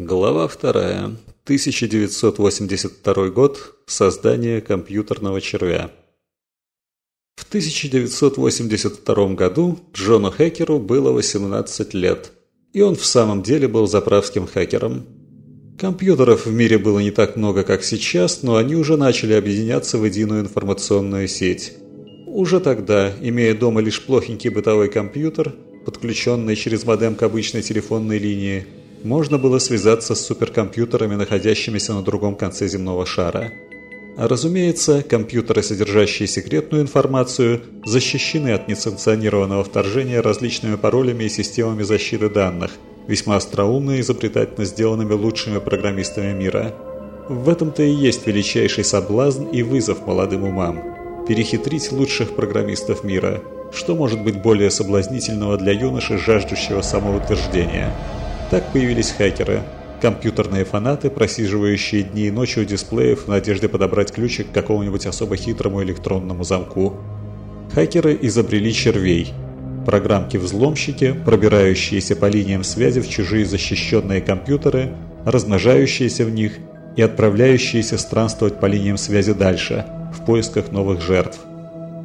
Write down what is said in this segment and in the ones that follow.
Глава 2. 1982 год. Создание компьютерного червя. В 1982 году Джону Хекеру было 18 лет, и он в самом деле был заправским хакером. Компьютеров в мире было не так много, как сейчас, но они уже начали объединяться в единую информационную сеть. Уже тогда, имея дома лишь плохенький бытовой компьютер, подключенный через модем к обычной телефонной линии, можно было связаться с суперкомпьютерами, находящимися на другом конце земного шара. А разумеется, компьютеры, содержащие секретную информацию, защищены от несанкционированного вторжения различными паролями и системами защиты данных, весьма остроумно и изобретательно сделанными лучшими программистами мира. В этом-то и есть величайший соблазн и вызов молодым умам – перехитрить лучших программистов мира. Что может быть более соблазнительного для юноши, жаждущего самоутверждения – так появились хакеры, компьютерные фанаты, просиживающие дни и ночи у дисплеев в надежде подобрать ключик к какому-нибудь особо хитрому электронному замку. Хакеры изобрели червей – программки-взломщики, пробирающиеся по линиям связи в чужие защищенные компьютеры, размножающиеся в них и отправляющиеся странствовать по линиям связи дальше, в поисках новых жертв.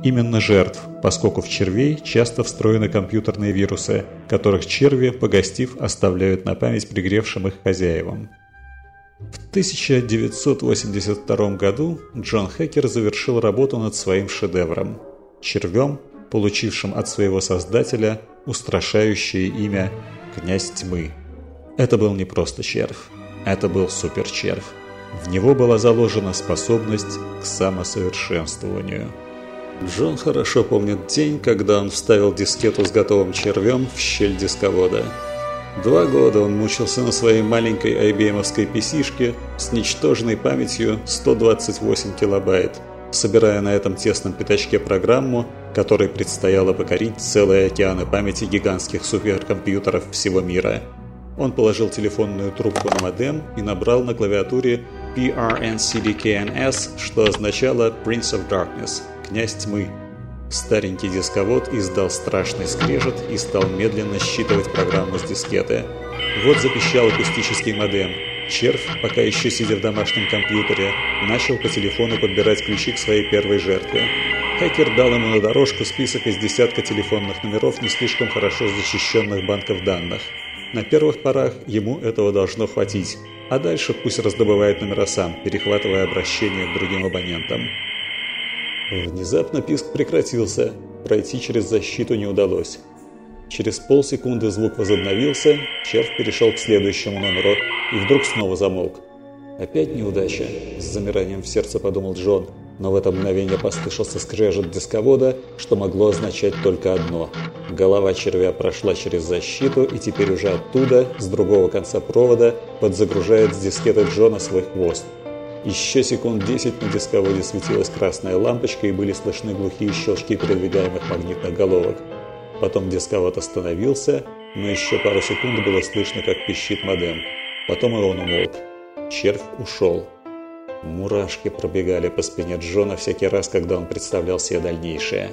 Именно жертв, поскольку в червей часто встроены компьютерные вирусы, которых черви, погостив, оставляют на память пригревшим их хозяевам. В 1982 году Джон Хекер завершил работу над своим шедевром – червем, получившим от своего создателя устрашающее имя «Князь тьмы». Это был не просто червь, это был суперчервь. В него была заложена способность к самосовершенствованию – Джон хорошо помнит день, когда он вставил дискету с готовым червем в щель дисковода. Два года он мучился на своей маленькой IBM-овской PC-шке с ничтожной памятью 128 килобайт, собирая на этом тесном пятачке программу, которой предстояло покорить целые океаны памяти гигантских суперкомпьютеров всего мира. Он положил телефонную трубку на модем и набрал на клавиатуре PRNCDKNS, что означало Prince of Darkness – князь тьмы. Старенький дисковод издал страшный скрежет и стал медленно считывать программу с дискеты. Вот запищал акустический модем. Червь, пока еще сидя в домашнем компьютере, начал по телефону подбирать ключи к своей первой жертве. Хакер дал ему на дорожку список из десятка телефонных номеров не слишком хорошо защищенных банков данных. На первых порах ему этого должно хватить, а дальше пусть раздобывает номера сам, перехватывая обращение к другим абонентам. Внезапно писк прекратился, пройти через защиту не удалось. Через полсекунды звук возобновился, червь перешел к следующему номеру и вдруг снова замолк. «Опять неудача», – с замиранием в сердце подумал Джон, но в это мгновение послышался скрежет дисковода, что могло означать только одно. Голова червя прошла через защиту и теперь уже оттуда, с другого конца провода, подзагружает с дискеты Джона свой хвост. Еще секунд 10 на дисководе светилась красная лампочка и были слышны глухие щелчки передвигаемых магнитных головок. Потом дисковод остановился, но еще пару секунд было слышно, как пищит модем. Потом и он умолк. Червь ушел. Мурашки пробегали по спине Джона всякий раз, когда он представлял себе дальнейшее.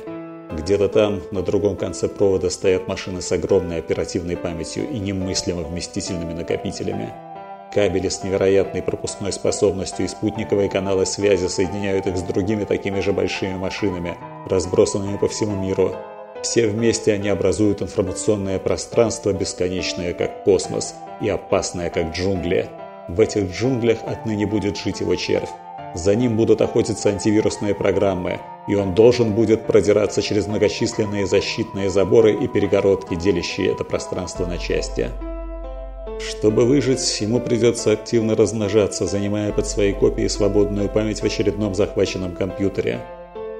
Где-то там, на другом конце провода, стоят машины с огромной оперативной памятью и немыслимо вместительными накопителями. Кабели с невероятной пропускной способностью и спутниковые каналы связи соединяют их с другими такими же большими машинами, разбросанными по всему миру. Все вместе они образуют информационное пространство, бесконечное как космос и опасное как джунгли. В этих джунглях отныне будет жить его червь. За ним будут охотиться антивирусные программы, и он должен будет продираться через многочисленные защитные заборы и перегородки, делящие это пространство на части. Чтобы выжить, ему придется активно размножаться, занимая под своей копией свободную память в очередном захваченном компьютере.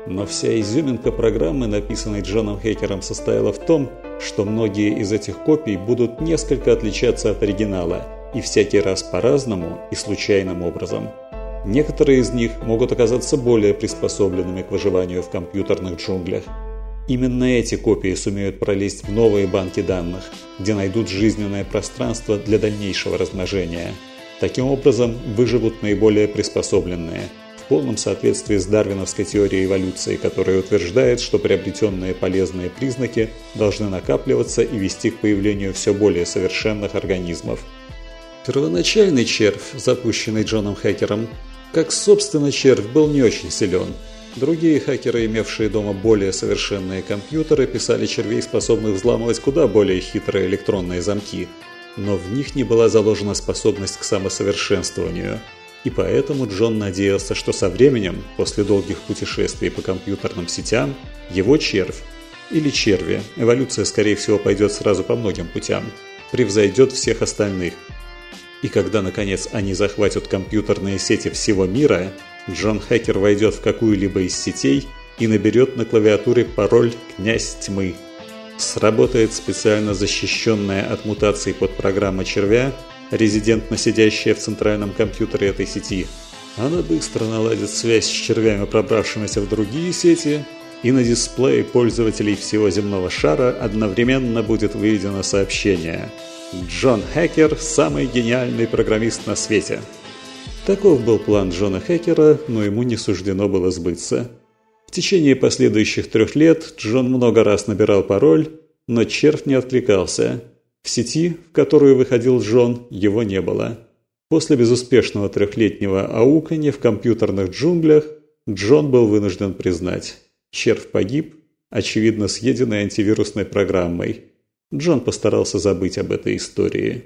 Но вся изюминка программы, написанной Джоном Хекером, состояла в том, что многие из этих копий будут несколько отличаться от оригинала, и всякий раз по-разному и случайным образом. Некоторые из них могут оказаться более приспособленными к выживанию в компьютерных джунглях, Именно эти копии сумеют пролезть в новые банки данных, где найдут жизненное пространство для дальнейшего размножения. Таким образом, выживут наиболее приспособленные, в полном соответствии с дарвиновской теорией эволюции, которая утверждает, что приобретенные полезные признаки должны накапливаться и вести к появлению все более совершенных организмов. Первоначальный червь, запущенный Джоном Хакером, как собственно червь, был не очень силен. Другие хакеры, имевшие дома более совершенные компьютеры, писали червей, способных взламывать куда более хитрые электронные замки. Но в них не была заложена способность к самосовершенствованию. И поэтому Джон надеялся, что со временем, после долгих путешествий по компьютерным сетям, его червь, или черви, эволюция скорее всего пойдет сразу по многим путям, превзойдет всех остальных – и когда, наконец, они захватят компьютерные сети всего мира, Джон Хакер войдет в какую-либо из сетей и наберет на клавиатуре пароль «Князь тьмы». Сработает специально защищенная от мутаций подпрограмма червя, резидентно сидящая в центральном компьютере этой сети. Она быстро наладит связь с червями, пробравшимися в другие сети, и на дисплее пользователей всего земного шара одновременно будет выведено сообщение – Джон Хекер – самый гениальный программист на свете. Таков был план Джона Хекера, но ему не суждено было сбыться. В течение последующих трех лет Джон много раз набирал пароль, но червь не откликался. В сети, в которую выходил Джон, его не было. После безуспешного трехлетнего ауканья в компьютерных джунглях Джон был вынужден признать – червь погиб, очевидно съеденный антивирусной программой – Джон постарался забыть об этой истории.